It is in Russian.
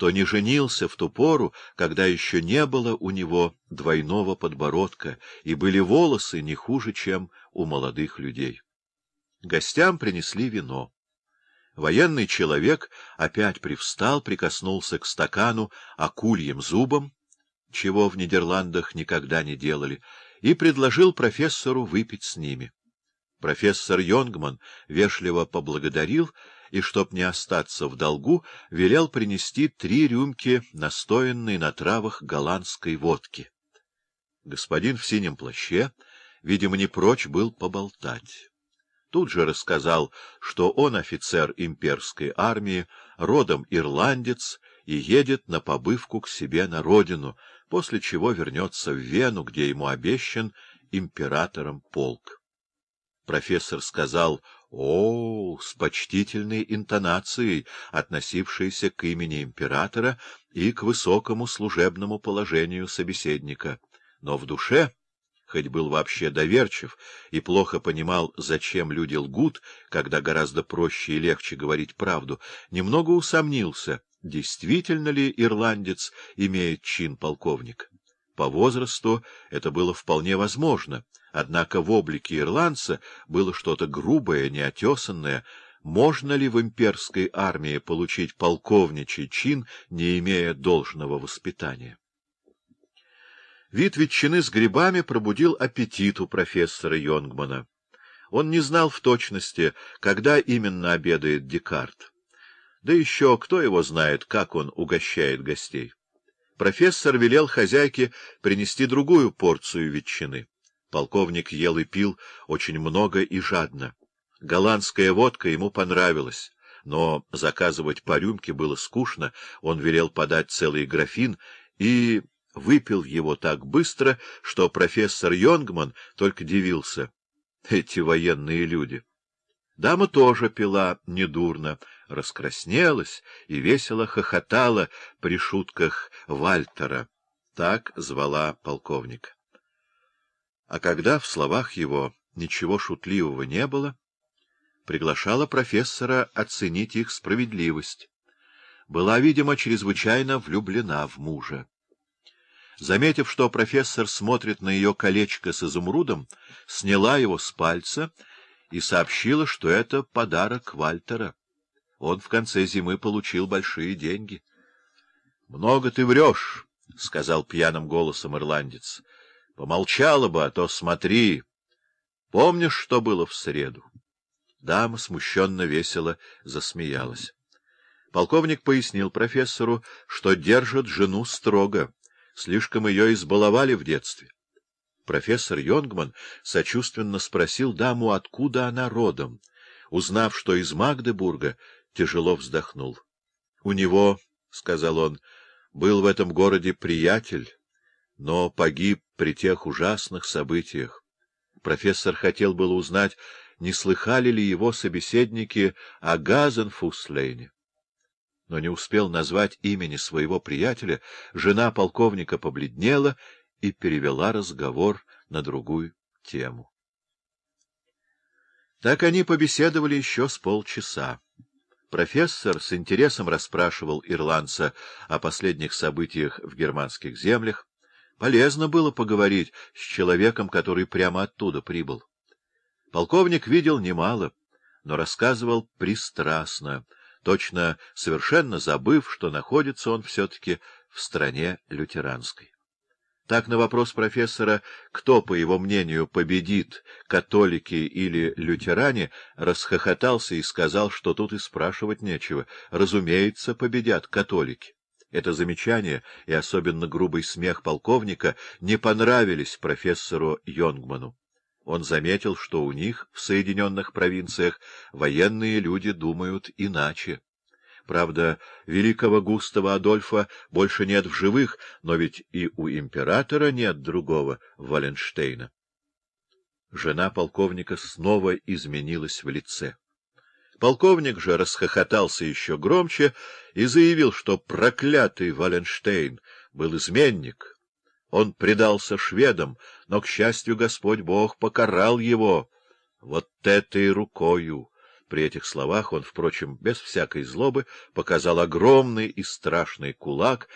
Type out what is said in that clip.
что не женился в ту пору, когда еще не было у него двойного подбородка, и были волосы не хуже, чем у молодых людей. Гостям принесли вино. Военный человек опять привстал, прикоснулся к стакану акульем зубом, чего в Нидерландах никогда не делали, и предложил профессору выпить с ними. Профессор Йонгман вежливо поблагодарил и, чтоб не остаться в долгу, велел принести три рюмки настоянной на травах голландской водки. Господин в синем плаще, видимо, не прочь был поболтать. Тут же рассказал, что он офицер имперской армии, родом ирландец, и едет на побывку к себе на родину, после чего вернется в Вену, где ему обещан императором полк. Профессор сказал «О, с почтительной интонацией, относившейся к имени императора и к высокому служебному положению собеседника, но в душе...» хоть был вообще доверчив и плохо понимал, зачем люди лгут, когда гораздо проще и легче говорить правду, немного усомнился, действительно ли ирландец имеет чин полковника. По возрасту это было вполне возможно, однако в облике ирландца было что-то грубое, неотесанное. Можно ли в имперской армии получить полковничий чин, не имея должного воспитания? Вид ветчины с грибами пробудил аппетит у профессора Йонгмана. Он не знал в точности, когда именно обедает Декарт. Да еще кто его знает, как он угощает гостей. Профессор велел хозяйке принести другую порцию ветчины. Полковник ел и пил очень много и жадно. Голландская водка ему понравилась, но заказывать по рюмке было скучно, он велел подать целый графин и выпил его так быстро, что профессор Йонгман только дивился. Эти военные люди. Дама тоже пила недурно, раскраснелась и весело хохотала при шутках Вальтера. Так звала полковник. А когда в словах его ничего шутливого не было, приглашала профессора оценить их справедливость. Была, видимо, чрезвычайно влюблена в мужа. Заметив, что профессор смотрит на ее колечко с изумрудом, сняла его с пальца и сообщила, что это подарок Вальтера. Он в конце зимы получил большие деньги. — Много ты врешь, — сказал пьяным голосом ирландец. — Помолчала бы, а то смотри. Помнишь, что было в среду? Дама смущенно весело засмеялась. Полковник пояснил профессору, что держит жену строго. Слишком ее избаловали в детстве. Профессор Йонгман сочувственно спросил даму, откуда она родом. Узнав, что из Магдебурга, тяжело вздохнул. — У него, — сказал он, — был в этом городе приятель, но погиб при тех ужасных событиях. Профессор хотел было узнать, не слыхали ли его собеседники о Газенфуслейне но не успел назвать имени своего приятеля, жена полковника побледнела и перевела разговор на другую тему. Так они побеседовали еще с полчаса. Профессор с интересом расспрашивал ирландца о последних событиях в германских землях. Полезно было поговорить с человеком, который прямо оттуда прибыл. Полковник видел немало, но рассказывал пристрастно, точно совершенно забыв, что находится он все-таки в стране лютеранской. Так на вопрос профессора, кто, по его мнению, победит, католики или лютеране, расхохотался и сказал, что тут и спрашивать нечего. Разумеется, победят католики. Это замечание и особенно грубый смех полковника не понравились профессору Йонгману. Он заметил, что у них в Соединенных провинциях военные люди думают иначе. Правда, великого Густава Адольфа больше нет в живых, но ведь и у императора нет другого Валенштейна. Жена полковника снова изменилась в лице. Полковник же расхохотался еще громче и заявил, что проклятый Валенштейн был изменник, он предался шведам, но, к счастью, Господь Бог покарал его вот этой рукою, При этих словах он, впрочем, без всякой злобы, показал огромный и страшный кулак,